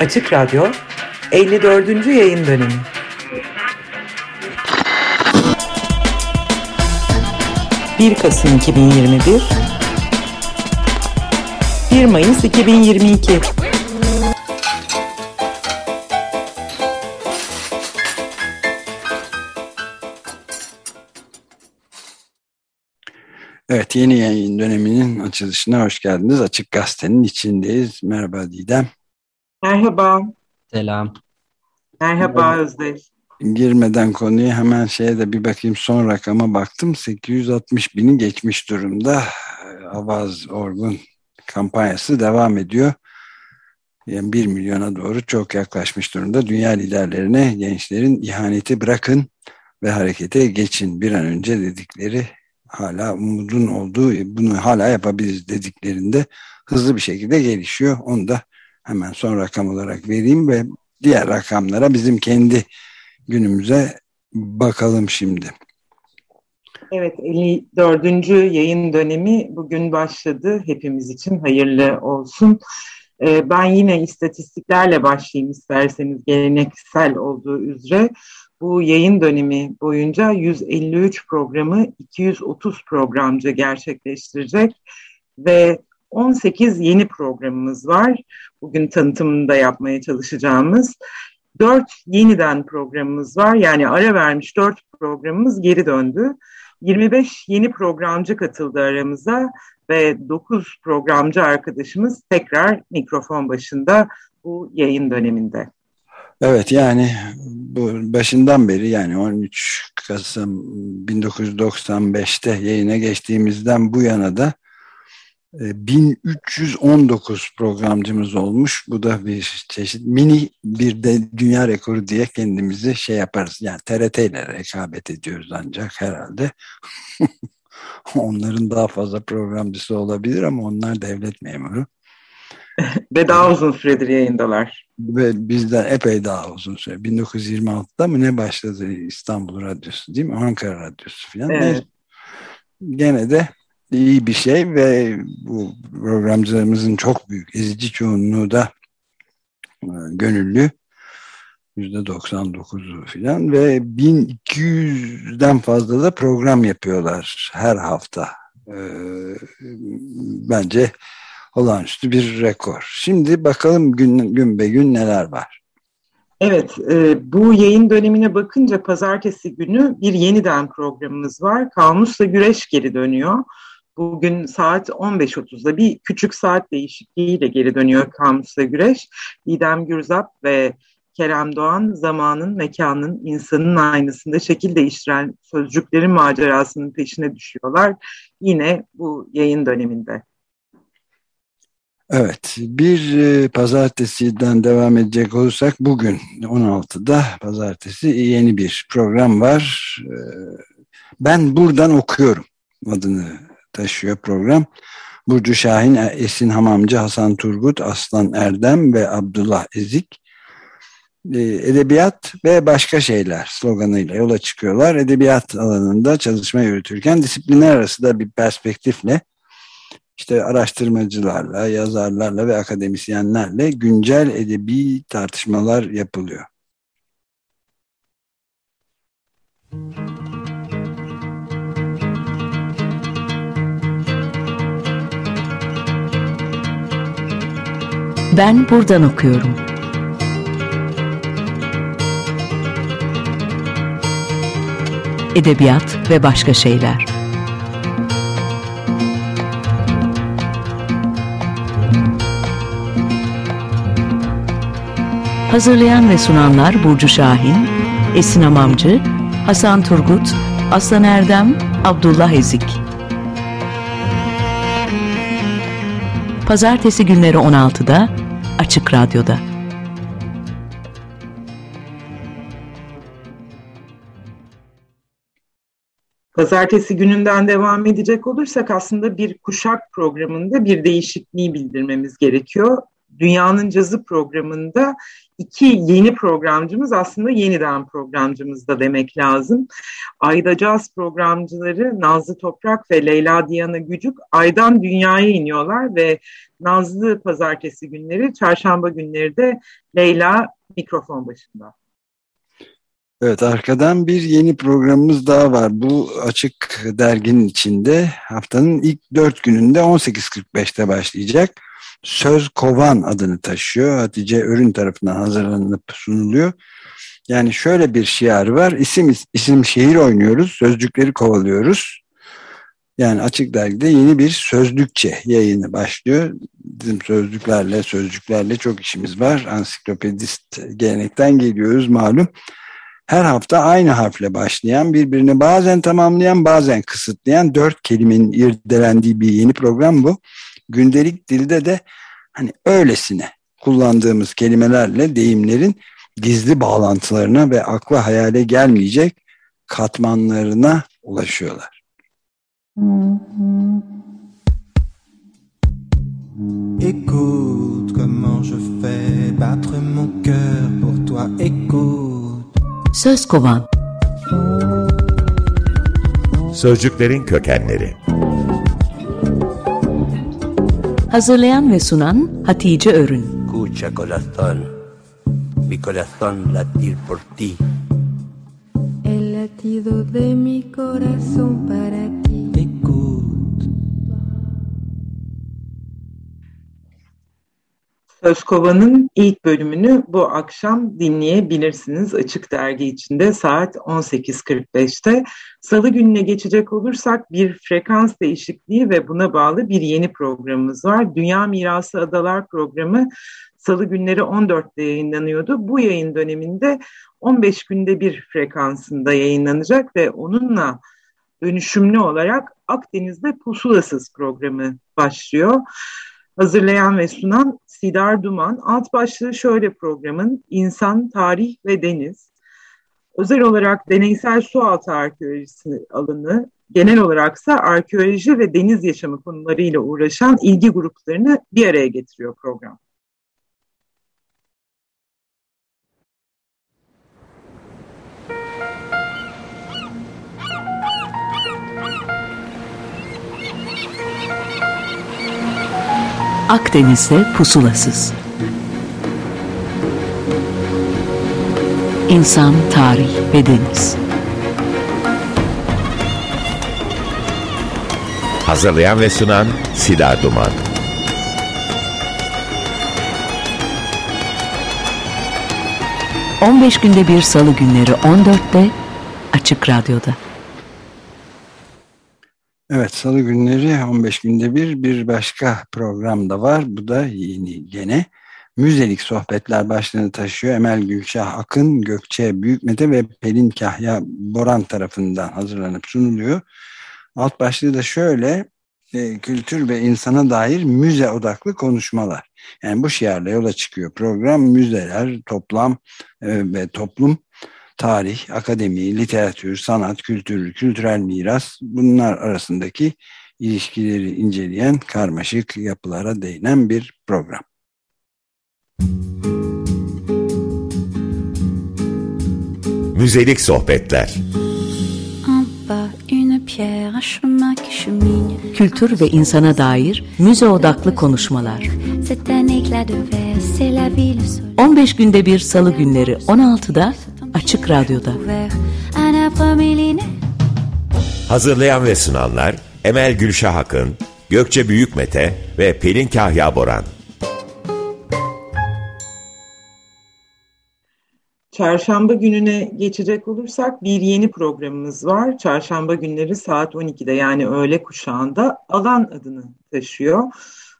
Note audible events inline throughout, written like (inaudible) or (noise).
Açık Radyo 54. yayın dönemi. Bir Kasım 2021 1 Mayıs 2022 Evet, yeni yayın döneminin açılışına hoş geldiniz. Açık Gazete'nin içindeyiz. Merhaba Didem. Merhaba. Selam. Merhaba Özdeş. Girmeden konuya hemen şeye de bir bakayım son rakama baktım. 860 bini geçmiş durumda. Avaz Orgun kampanyası devam ediyor. Yani 1 milyona doğru çok yaklaşmış durumda. Dünya liderlerine gençlerin ihaneti bırakın ve harekete geçin bir an önce dedikleri hala umudun olduğu bunu hala yapabiliriz dediklerinde hızlı bir şekilde gelişiyor. Onu da hemen son rakam olarak vereyim ve diğer rakamlara bizim kendi günümüze bakalım şimdi. Evet 54. yayın dönemi bugün başladı. Hepimiz için hayırlı olsun. Ee, ben yine istatistiklerle başlayayım isterseniz geleneksel olduğu üzere. Bu yayın dönemi boyunca 153 programı 230 programcı gerçekleştirecek ve 18 yeni programımız var. Bugün tanıtımını da yapmaya çalışacağımız. 4 yeniden programımız var. Yani ara vermiş 4 programımız geri döndü. 25 yeni programcı katıldı aramıza ve 9 programcı arkadaşımız tekrar mikrofon başında bu yayın döneminde. Evet yani bu başından beri yani 13 Kasım 1995'te yayına geçtiğimizden bu yana da 1319 e, programcımız olmuş. Bu da bir çeşit mini bir de dünya rekoru diye kendimizi şey yaparız. Yani TRT ile rekabet ediyoruz ancak herhalde. (laughs) Onların daha fazla programcısı olabilir ama onlar devlet memuru. (laughs) Ve daha uzun süredir yayındalar. Ve bizden epey daha uzun süre. 1926'da mı ne başladı İstanbul Radyosu değil mi? Ankara Radyosu falan. Evet. Gene de iyi bir şey ve bu programcılarımızın çok büyük ezici çoğunluğu da e, gönüllü yüzde 99'u filan ve 1200'den fazla da program yapıyorlar her hafta. Ee, bence olağanüstü bir rekor. Şimdi bakalım gün, gün be gün neler var. Evet, e, bu yayın dönemine bakınca pazartesi günü bir yeniden programımız var. Kamusla Güreş geri dönüyor. Bugün saat 15.30'da bir küçük saat değişikliğiyle geri dönüyor Kamusla Güreş. İdem Gürzap ve Kerem Doğan zamanın, mekanın, insanın aynısında şekil değiştiren sözcüklerin macerasının peşine düşüyorlar. Yine bu yayın döneminde. Evet, bir e, pazartesiden devam edecek olursak bugün 16'da pazartesi yeni bir program var. E, ben buradan okuyorum adını taşıyor program. Burcu Şahin, Esin Hamamcı, Hasan Turgut, Aslan Erdem ve Abdullah Ezik e, edebiyat ve başka şeyler sloganıyla yola çıkıyorlar. Edebiyat alanında çalışma yürütürken disiplinler arası da bir perspektifle işte araştırmacılarla, yazarlarla ve akademisyenlerle güncel edebi tartışmalar yapılıyor. Ben buradan okuyorum. Edebiyat ve başka şeyler. Hazırlayan ve sunanlar Burcu Şahin, Esin Amamcı, Hasan Turgut, Aslan Erdem, Abdullah Ezik. Pazartesi günleri 16'da Açık Radyo'da. Pazartesi gününden devam edecek olursak aslında bir kuşak programında bir değişikliği bildirmemiz gerekiyor. Dünyanın Cazı programında iki yeni programcımız aslında yeniden programcımız da demek lazım. Ayda Caz programcıları Nazlı Toprak ve Leyla Diana Gücük Ay'dan dünyaya iniyorlar ve Nazlı pazartesi günleri, çarşamba günleri de Leyla mikrofon başında. Evet arkadan bir yeni programımız daha var. Bu açık derginin içinde haftanın ilk dört gününde 18.45'te başlayacak. Söz Kovan adını taşıyor. Hatice Örün tarafından hazırlanıp sunuluyor. Yani şöyle bir şiarı var. İsim, isim şehir oynuyoruz. Sözcükleri kovalıyoruz. Yani Açık Dergi'de yeni bir sözlükçe yayını başlıyor. Bizim sözlüklerle, sözcüklerle çok işimiz var. Ansiklopedist gelenekten geliyoruz malum. Her hafta aynı harfle başlayan, birbirini bazen tamamlayan, bazen kısıtlayan dört kelimenin irdelendiği bir yeni program bu. Gündelik dilde de hani öylesine kullandığımız kelimelerle deyimlerin gizli bağlantılarına ve akla hayale gelmeyecek katmanlarına ulaşıyorlar. Écoute comment je fais battre mon cœur pour toi, écoute. Söz kovan. Sözcüklerin kökenleri. Hazırlayan ve sunan Hatice Örün. Escucha corazón, mi corazón latir por ti. El latido de mi corazón para ti. Söz Kova'nın ilk bölümünü bu akşam dinleyebilirsiniz. Açık Dergi içinde saat 18.45'te. Salı gününe geçecek olursak bir frekans değişikliği ve buna bağlı bir yeni programımız var. Dünya Mirası Adalar programı salı günleri 14'te yayınlanıyordu. Bu yayın döneminde 15 günde bir frekansında yayınlanacak ve onunla dönüşümlü olarak Akdeniz'de Pusulasız programı başlıyor. Hazırlayan ve sunan Sidar Duman. Alt başlığı şöyle programın İnsan, Tarih ve Deniz. Özel olarak deneysel sualtı arkeolojisi alanı, genel olaraksa arkeoloji ve deniz yaşamı konularıyla uğraşan ilgi gruplarını bir araya getiriyor program. Akdeniz'de pusulasız. İnsan, tarih ve deniz. Hazırlayan ve sunan Sida Duman. ...15 günde bir salı günleri 14'te Açık Radyo'da. Evet salı günleri 15 günde bir bir başka program da var. Bu da yeni gene. Müzelik sohbetler başlığını taşıyor. Emel Gülşah Akın, Gökçe Büyükmete ve Pelin Kahya Boran tarafından hazırlanıp sunuluyor. Alt başlığı da şöyle e, kültür ve insana dair müze odaklı konuşmalar. Yani bu şiarla yola çıkıyor program. Müzeler, toplam e, ve toplum tarih, akademi, literatür, sanat, kültür, kültürel miras bunlar arasındaki ilişkileri inceleyen karmaşık yapılara değinen bir program. Müzelik sohbetler. Kültür ve insana dair müze odaklı konuşmalar. C'est un éclat de verre, c'est la vie, le soleil. 15 günde bir salı günleri 16'da Açık Radyo'da. Hazırlayan ve sunanlar Emel Gülşah Akın, Gökçe Büyükmete ve Pelin Kahya Boran. Çarşamba gününe geçecek olursak bir yeni programımız var. Çarşamba günleri saat 12'de yani öğle kuşağında Alan adını taşıyor.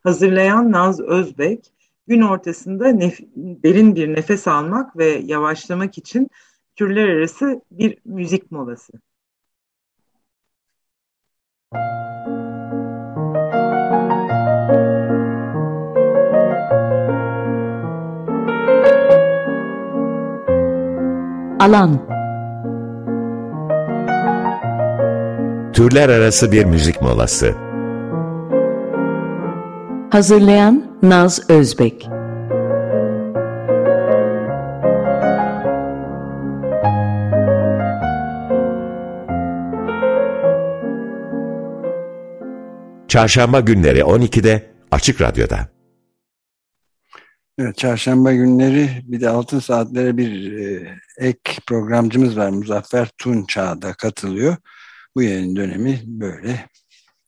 Hazırlayan Naz Özbek. Gün ortasında nef- derin bir nefes almak ve yavaşlamak için türler arası bir müzik molası. Alan. Türler arası bir müzik molası. Hazırlayan Naz Özbek Çarşamba günleri 12'de Açık Radyo'da. Evet, çarşamba günleri bir de altın saatlere bir e, ek programcımız var. Muzaffer Tunçağ'da katılıyor. Bu yayın dönemi böyle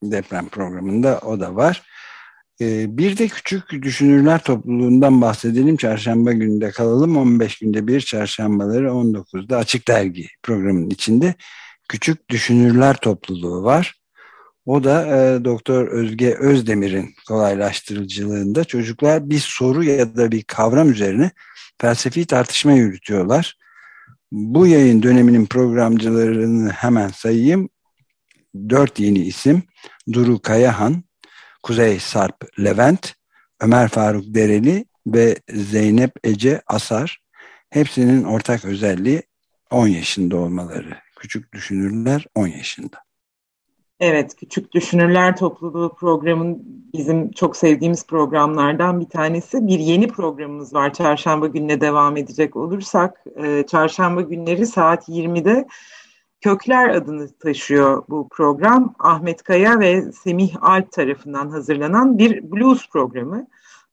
deprem programında o da var. E, bir de küçük düşünürler topluluğundan bahsedelim. Çarşamba gününde kalalım. 15 günde bir çarşambaları 19'da Açık Dergi programının içinde Küçük Düşünürler Topluluğu var. O da e, Doktor Özge Özdemir'in kolaylaştırıcılığında çocuklar bir soru ya da bir kavram üzerine felsefi tartışma yürütüyorlar. Bu yayın döneminin programcılarını hemen sayayım. Dört yeni isim Duru Kayahan, Kuzey Sarp Levent, Ömer Faruk Dereli ve Zeynep Ece Asar. Hepsinin ortak özelliği 10 yaşında olmaları. Küçük düşünürler 10 yaşında. Evet, Küçük Düşünürler Topluluğu programın bizim çok sevdiğimiz programlardan bir tanesi. Bir yeni programımız var çarşamba gününe devam edecek olursak. Çarşamba günleri saat 20'de Kökler adını taşıyor bu program. Ahmet Kaya ve Semih Alp tarafından hazırlanan bir blues programı.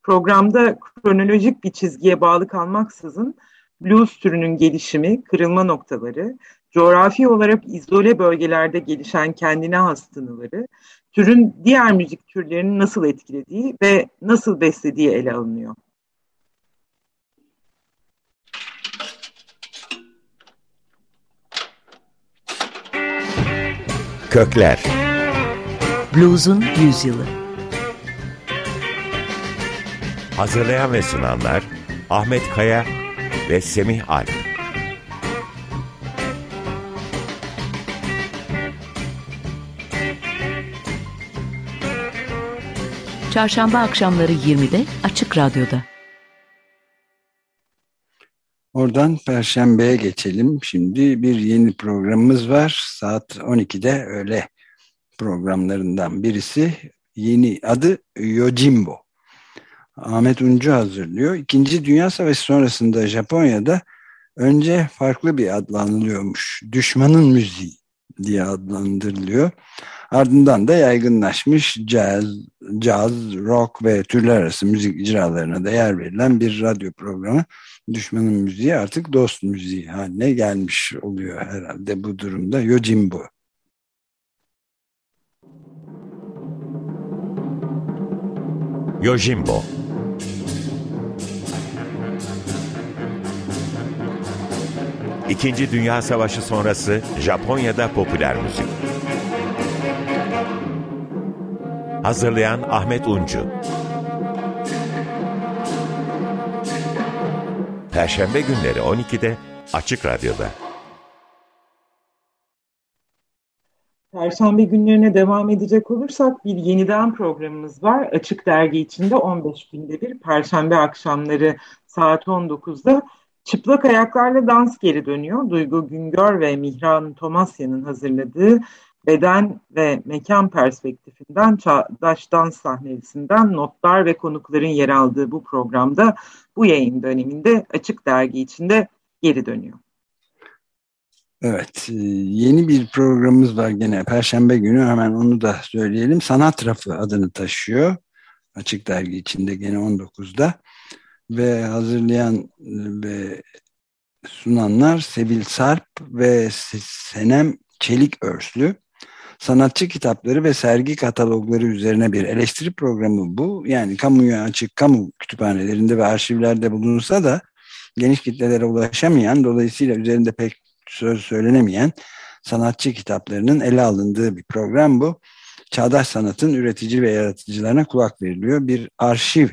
Programda kronolojik bir çizgiye bağlı kalmaksızın blues türünün gelişimi, kırılma noktaları, coğrafi olarak izole bölgelerde gelişen kendine has tınıları, türün diğer müzik türlerini nasıl etkilediği ve nasıl beslediği ele alınıyor. Kökler. Blues'un yüzyılı. Hazırlayan ve sunanlar Ahmet Kaya ve Semih Alp. Çarşamba akşamları 20'de Açık Radyo'da. Oradan Perşembe'ye geçelim. Şimdi bir yeni programımız var. Saat 12'de öyle programlarından birisi. Yeni adı Yojimbo. Ahmet Uncu hazırlıyor. İkinci Dünya Savaşı sonrasında Japonya'da önce farklı bir adla anılıyormuş. Düşmanın müziği diye adlandırılıyor. Ardından da yaygınlaşmış jazz, jazz, rock ve türler arası müzik icralarına da yer verilen bir radyo programı. Düşmanın müziği artık dost müziği haline gelmiş oluyor herhalde bu durumda. Yojimbo. Yojimbo İkinci Dünya Savaşı sonrası Japonya'da popüler müzik. Hazırlayan Ahmet Uncu. Perşembe günleri 12'de Açık Radyo'da. Perşembe günlerine devam edecek olursak bir yeniden programımız var. Açık Dergi içinde 15 günde bir Perşembe akşamları saat 19'da Çıplak Ayaklarla Dans geri dönüyor. Duygu Güngör ve Mihran Tomasya'nın hazırladığı beden ve mekan perspektifinden çağdaş dans sahnesinden notlar ve konukların yer aldığı bu programda bu yayın döneminde Açık Dergi içinde geri dönüyor. Evet, e, yeni bir programımız var gene Perşembe günü hemen onu da söyleyelim. Sanat Rafı adını taşıyor. Açık Dergi içinde gene 19'da ve hazırlayan ve sunanlar Sevil Sarp ve Senem Çelik Örslü sanatçı kitapları ve sergi katalogları üzerine bir eleştiri programı bu. Yani kamuya açık kamu kütüphanelerinde ve arşivlerde bulunsa da geniş kitlelere ulaşamayan, dolayısıyla üzerinde pek söz söylenemeyen sanatçı kitaplarının ele alındığı bir program bu. Çağdaş sanatın üretici ve yaratıcılarına kulak veriliyor. Bir arşiv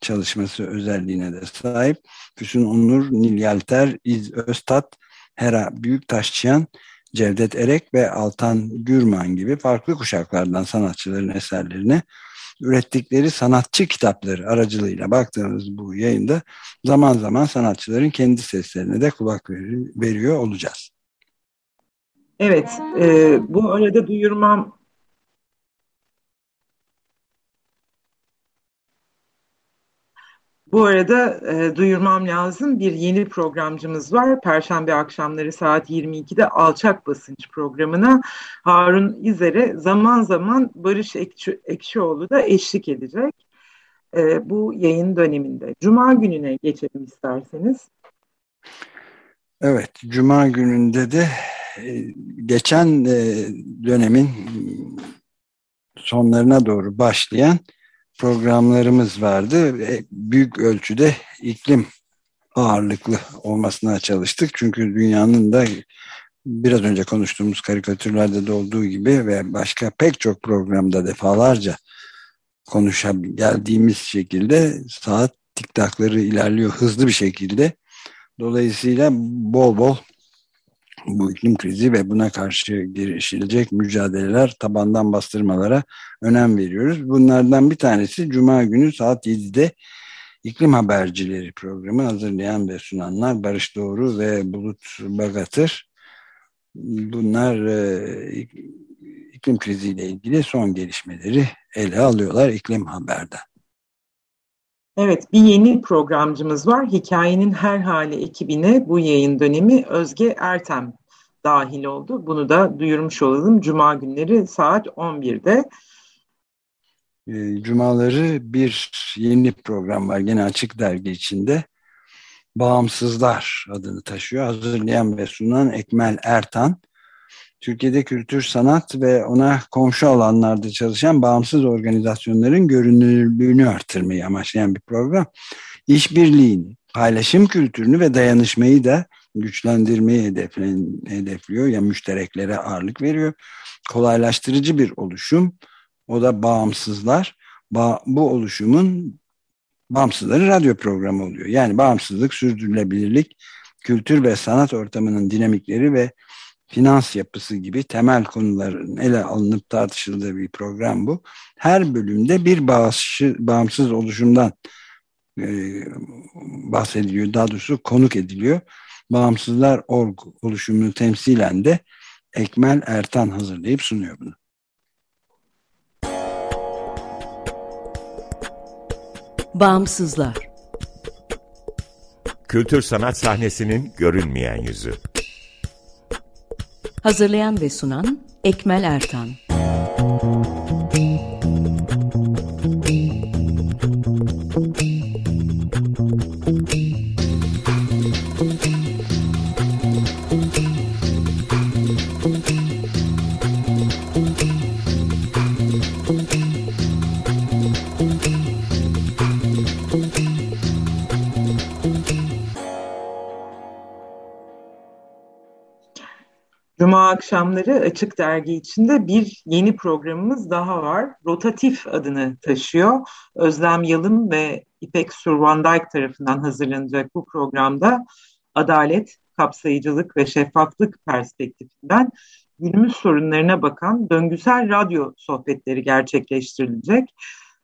çalışması özelliğine de sahip. Füsun Onur, Nil Yalter, İz Öztat, Hera Büyüktaşçıyan, Cevdet Erek ve Altan Gürman gibi farklı kuşaklardan sanatçıların eserlerine ürettikleri sanatçı kitapları aracılığıyla baktığımız bu yayında zaman zaman sanatçıların kendi seslerine de kulak veriyor olacağız. Evet, e, bu arada duyurmam Bu arada e, duyurmam lazım bir yeni programcımız var. Perşembe akşamları saat 22'de Alçak Basınç programına Harun İzer'e zaman zaman Barış Ekşi, Ekşioğlu da eşlik edecek e, bu yayın döneminde. Cuma gününe geçelim isterseniz. Evet, Cuma gününde de e, geçen e, dönemin sonlarına doğru başlayan programlarımız vardı. E, büyük ölçüde iklim ağırlıklı olmasına çalıştık. Çünkü dünyanın da biraz önce konuştuğumuz karikatürlerde de olduğu gibi ve başka pek çok programda defalarca konuşabildiğimiz şekilde saat tiktakları ilerliyor hızlı bir şekilde. Dolayısıyla bol bol bu iklim krizi ve buna karşı girişilecek mücadeleler, tabandan bastırmalara önem veriyoruz. Bunlardan bir tanesi Cuma günü saat 7'de İklim Habercileri programı hazırlayan ve sunanlar Barış Doğru ve Bulut Bagatır. Bunlar e, iklim kriziyle ilgili son gelişmeleri ele alıyorlar İklim Haber'den. Evet, bir yeni programcımız var. Hikayenin Her Hali ekibine bu yayın dönemi Özge Ertem dahil oldu. Bunu da duyurmuş olalım. Cuma günleri saat 11'de. Ee, cumaları bir yeni program var. Gene Açık Dergi içinde. Bağımsızlar adını taşıyor. Hazırlayan ve sunan Ekmel Ertan. Türkiye'de kültür, sanat ve ona komşu alanlarda çalışan bağımsız organizasyonların görünürlüğünü artırmayı amaçlayan bir program. İşbirliğini, paylaşım kültürünü ve dayanışmayı da güçlendirmeyi hedefliyor. Ya yani müştereklere ağırlık veriyor. Kolaylaştırıcı bir oluşum. O da bağımsızlar. Ba bu oluşumun bağımsızları radyo programı oluyor. Yani bağımsızlık, sürdürülebilirlik, kültür ve sanat ortamının dinamikleri ve finans yapısı gibi temel konuların ele alınıp tartışıldığı bir program bu. Her bölümde bir bağışı, bağımsız oluşumdan e, bahsediliyor. Daha doğrusu konuk ediliyor. Bağımsızlar Org oluşumunu temsilen de Ekmel Ertan hazırlayıp sunuyor bunu. Bağımsızlar Kültür sanat sahnesinin görünmeyen yüzü. Hazırlayan ve sunan Ekmel Ertan. Akşamları Açık Dergi içinde bir yeni programımız daha var. Rotatif adını taşıyor. Özlem Yalın ve İpek Survandayk tarafından hazırlanacak bu programda adalet, kapsayıcılık ve şeffaflık perspektifinden günümüz sorunlarına bakan döngüsel radyo sohbetleri gerçekleştirilecek.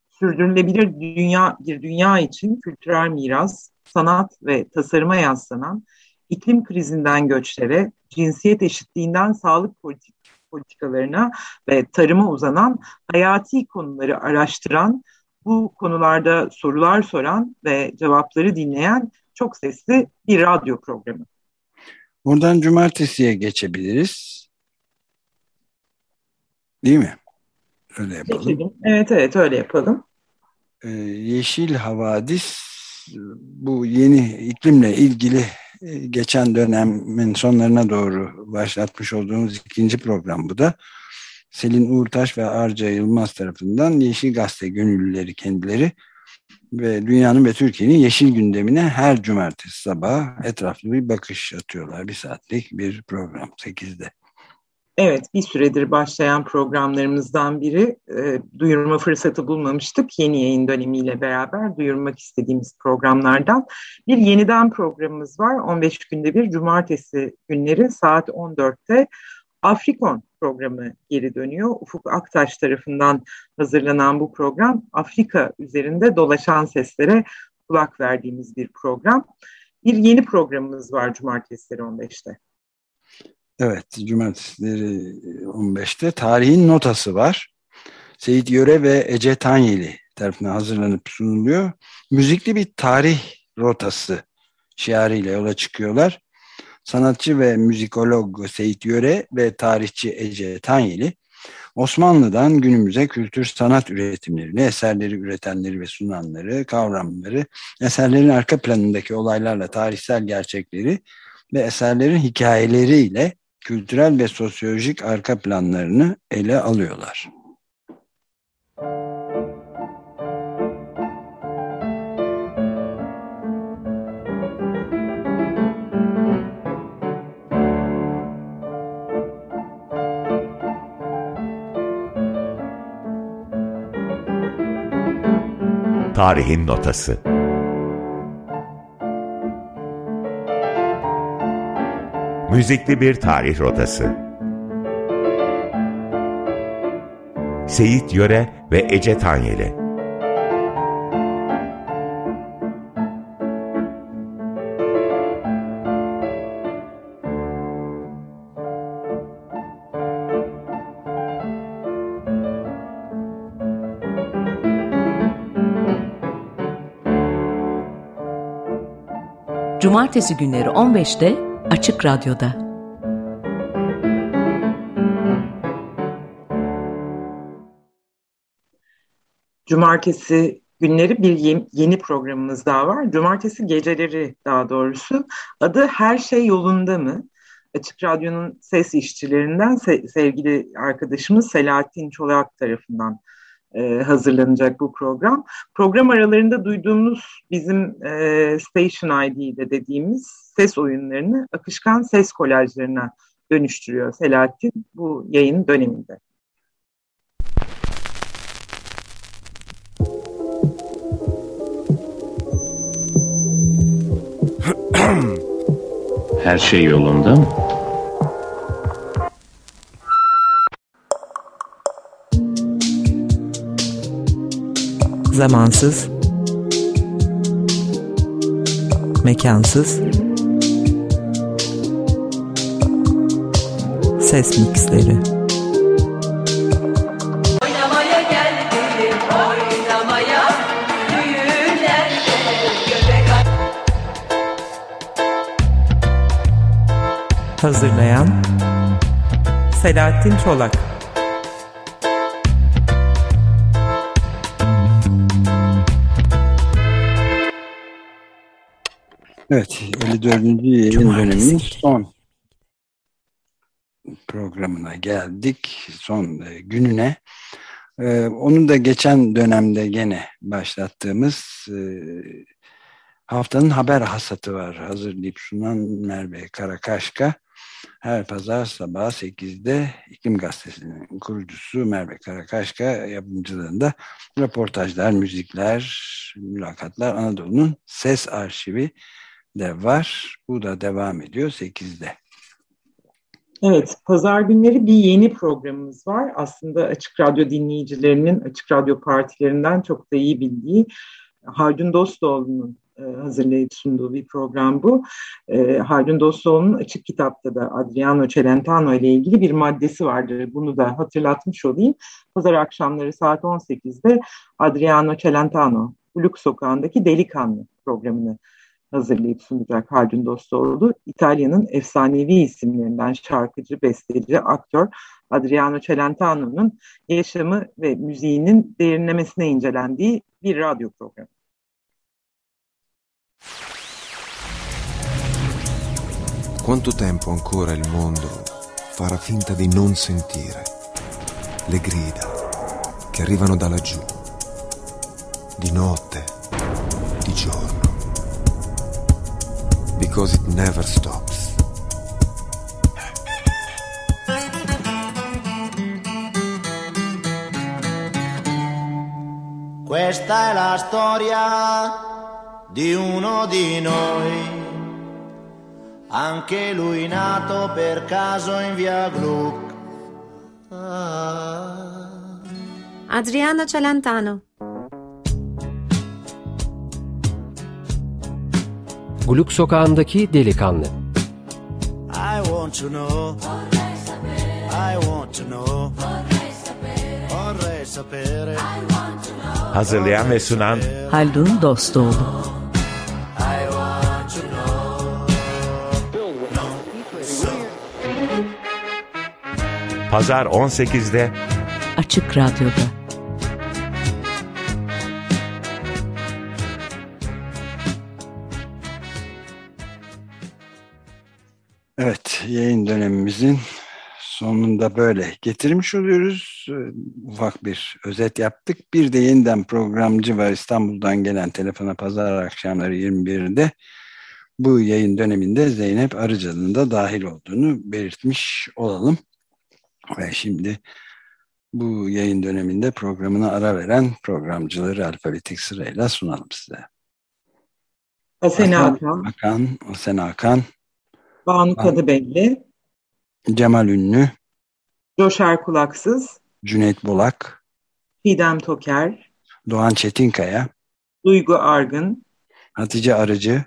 Sürdürülebilir dünya bir dünya için kültürel miras, sanat ve tasarıma yaslanan iklim krizinden göçlere, cinsiyet eşitliğinden sağlık politik, politikalarına ve tarıma uzanan hayati konuları araştıran, bu konularda sorular soran ve cevapları dinleyen çok sesli bir radyo programı. Buradan cumartesiye geçebiliriz. Değil mi? Öyle yapalım. Geçelim. Evet evet öyle yapalım. Ee, Yeşil Havadis bu yeni iklimle ilgili geçen dönemin sonlarına doğru başlatmış olduğumuz ikinci program bu da. Selin Uğurtaş ve Arca Yılmaz tarafından Yeşil Gazete gönüllüleri kendileri ve dünyanın ve Türkiye'nin yeşil gündemine her cumartesi sabah etraflı bir bakış atıyorlar. Bir saatlik bir program 8'de. Evet, bir süredir başlayan programlarımızdan biri. E, duyurma fırsatı bulmamıştık. Yeni yayın dönemiyle beraber duyurmak istediğimiz programlardan. Bir yeniden programımız var. 15 günde bir cumartesi günleri saat 14'te Afrikon programı geri dönüyor. Ufuk Aktaş tarafından hazırlanan bu program Afrika üzerinde dolaşan seslere kulak verdiğimiz bir program. Bir yeni programımız var cumartesileri 15'te. Evet, cumartesileri 15'te tarihin notası var. Seyit Yöre ve Ece Tanyeli tarafından hazırlanıp sunuluyor. Müzikli bir tarih rotası şiarıyla yola çıkıyorlar. Sanatçı ve müzikolog Seyit Yöre ve tarihçi Ece Tanyeli Osmanlı'dan günümüze kültür sanat üretimlerini, eserleri üretenleri ve sunanları, kavramları, eserlerin arka planındaki olaylarla tarihsel gerçekleri ve eserlerin hikayeleriyle kültürel ve sosyolojik arka planlarını ele alıyorlar. Tarihin Notası Müzikli bir tarih rotası. Seyit Yöre ve Ece Tanyeli. Cumartesi günleri 15'te Açık Radyo'da. Cumartesi günleri bir yeni, programımız daha var. Cumartesi geceleri daha doğrusu. Adı Her Şey Yolunda mı? Açık Radyo'nun ses işçilerinden se sevgili arkadaşımız Selahattin Çolak tarafından e, hazırlanacak bu program. Program aralarında duyduğumuz bizim e, Station ID'de dediğimiz ses oyunlarını akışkan ses kolajlarına dönüştürüyor Selahattin bu yayın döneminde. Her şey yolunda mı? Zamansız Mekansız Ses mixleri. Hazırlayan Selahattin Çolak Evet, 54. yayın döneminin son programına geldik. Son e, gününe. Ee, onun da geçen dönemde gene başlattığımız e, haftanın haber hasatı var. Hazırlayıp sunan Merve Karakaşka. Her pazar sabah 8'de İklim Gazetesi'nin kurucusu Merve Karakaşka yapımcılığında röportajlar, müzikler, mülakatlar Anadolu'nun ses arşivi de var. Bu da devam ediyor 8'de. Evet, pazar günleri bir yeni programımız var. Aslında Açık Radyo dinleyicilerinin Açık Radyo partilerinden çok da iyi bildiği Haldun Dostoğlu'nun e, hazırlayıp sunduğu bir program bu. E, Haldun Dostoğlu'nun Açık Kitap'ta da Adriano Celentano ile ilgili bir maddesi vardır. Bunu da hatırlatmış olayım. Pazar akşamları saat 18'de Adriano Celentano, Uluk Sokağı'ndaki Delikanlı programını hazırlayıp sunacak Haldun Dostoğlu. İtalya'nın efsanevi isimlerinden şarkıcı, besteci, aktör Adriano Celentano'nun yaşamı ve müziğinin derinlemesine incelendiği bir radyo programı. Quanto tempo ancora il mondo farà finta di non sentire le grida che arrivano da laggiù, di notte, di giorno? Because it never stops. Questa è la storia di uno di noi, anche lui nato per caso in via Gluck. Adriano Celentano Guluk sokağındaki delikanlı. I want to know. I want to know. Vorrei sapere. Hazırlayan ve sunan Haldun Dostoğlu. I want to know. Pazar 18'de Açık Radyo'da. Dönemimizin sonunda böyle getirmiş oluyoruz. Ee, Ufak bir özet yaptık. Bir de yeniden programcı var İstanbul'dan gelen telefona pazar akşamları 21'de. Bu yayın döneminde Zeynep Arıcalı'nın da dahil olduğunu belirtmiş olalım. Ve şimdi bu yayın döneminde programına ara veren programcıları alfabetik sırayla sunalım size. Asena Hakan, Akan, Asena Hakan, Banu Kadıbelli, Cemal Ünlü, Coşar Kulaksız, Cüneyt Bulak, Fidem Toker, Doğan Çetinkaya, Duygu Argın, Hatice Arıcı,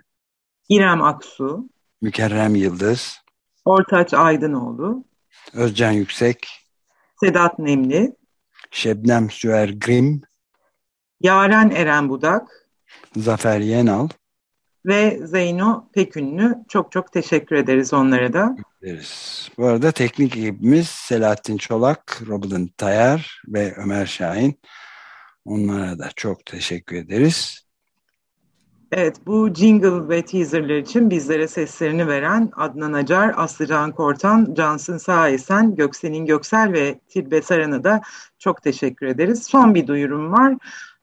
İrem Aksu, Mükerrem Yıldız, Ortaç Aydınoğlu, Özcan Yüksek, Sedat Nemli, Şebnem Süer Grim, Yaren Eren Budak Zafer Yenal ve Zeyno Pekünlü. Çok çok teşekkür ederiz onlara da. deriz. Bu arada teknik ekibimiz Selahattin Çolak, Robin Tayar ve Ömer Şahin. Onlara da çok teşekkür ederiz. Evet bu jingle ve teaserler için bizlere seslerini veren Adnan Acar, Aslıcan Kortan, Cansın Sağesen, Göksen'in Göksel ve Tilbe Saran'a da çok teşekkür ederiz. Son bir duyurum var.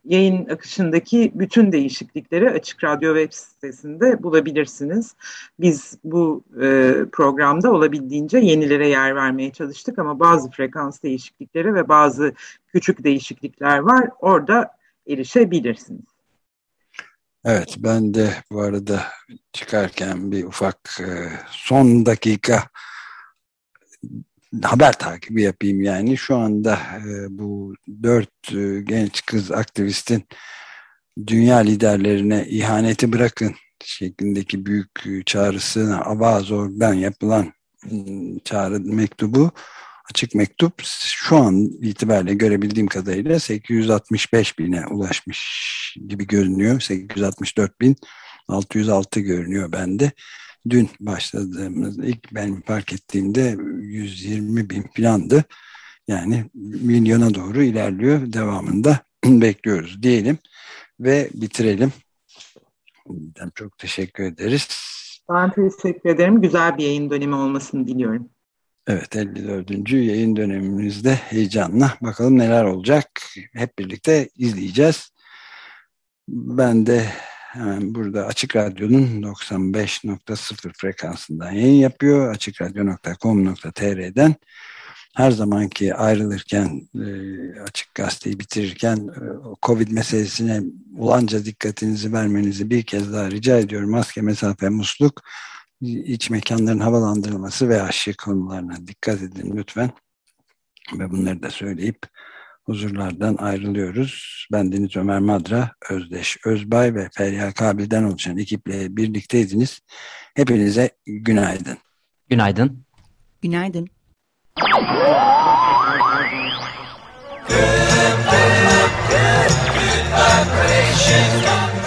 Yayın akışındaki bütün değişiklikleri Açık Radyo web sitesinde bulabilirsiniz. Biz bu e, programda olabildiğince yenilere yer vermeye çalıştık ama bazı frekans değişiklikleri ve bazı küçük değişiklikler var. Orada erişebilirsiniz. Evet ben de bu arada çıkarken bir ufak e, son dakika haber takibi yapayım yani. Şu anda e, bu dört e, genç kız aktivistin dünya liderlerine ihaneti bırakın şeklindeki büyük e, çağrısına Avazor'dan yapılan m, çağrı mektubu açık mektup şu an itibariyle görebildiğim kadarıyla 865 bine ulaşmış gibi görünüyor. 864 bin 606 görünüyor bende. Dün başladığımız ilk ben fark ettiğimde 120 bin filandı. Yani milyona doğru ilerliyor. Devamında (clears throat) bekliyoruz diyelim ve bitirelim. Çok teşekkür ederiz. Ben teşekkür ederim. Güzel bir yayın dönemi olmasını diliyorum. Evet 54. yayın dönemimizde heyecanla bakalım neler olacak. Hep birlikte izleyeceğiz. Ben de hemen burada Açık Radyo'nun 95.0 frekansından yayın yapıyor. açıkradyo.com.tr'den her zamanki ayrılırken e, açık gazeteyi bitirirken e, Covid meselesine ulanca dikkatinizi vermenizi bir kez daha rica ediyorum. Maske, mesafe, musluk, iç mekanların havalandırılması ve aşı konularına dikkat edin lütfen. Ve bunları da söyleyip huzurlardan ayrılıyoruz. Ben Deniz Ömer Madra, Özdeş Özbay ve Feriha Kabil'den oluşan ekiple birlikteydiniz. Hepinize günaydın. Günaydın. Günaydın. Good vibrations.